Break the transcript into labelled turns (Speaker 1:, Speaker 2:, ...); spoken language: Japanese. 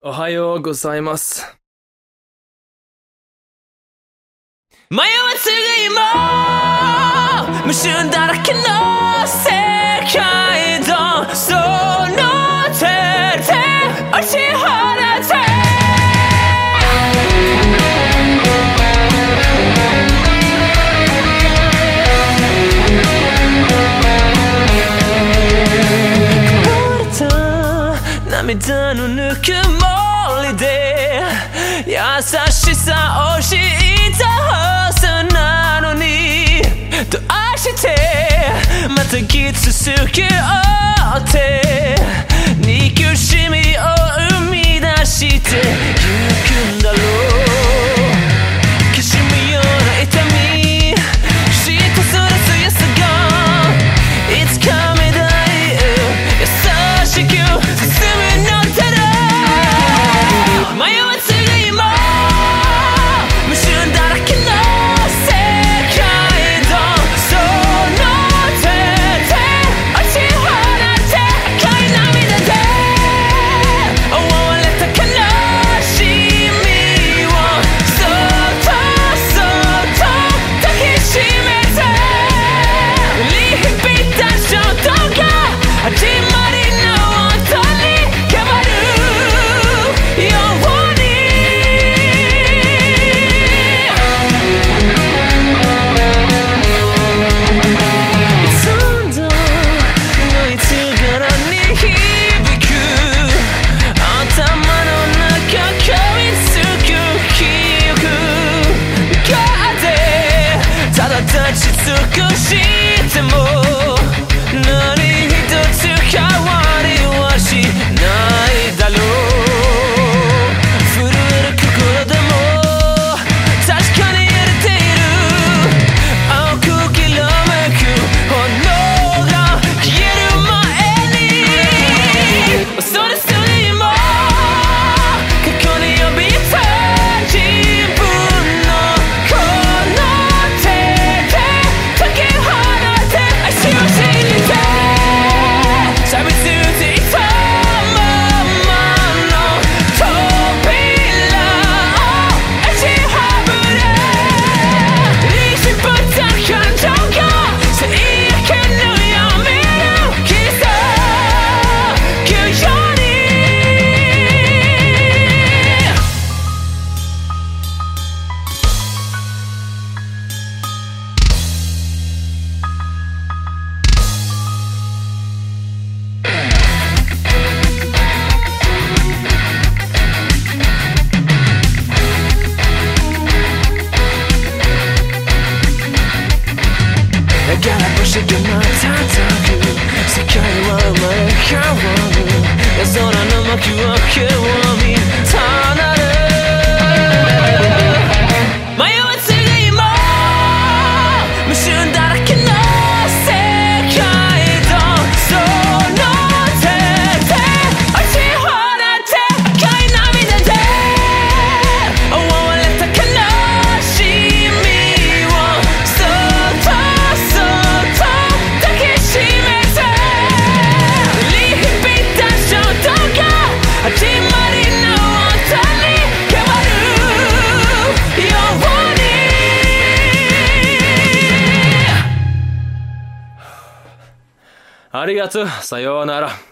Speaker 1: おはようございます。
Speaker 2: 迷わず無臭だらけの涙のぬくもりで優しさを知ったはずなのにどうしてまたきつすぎしく瞬く世界は前変わる夜空の幕を極みたな
Speaker 1: ありがとう。さようなら。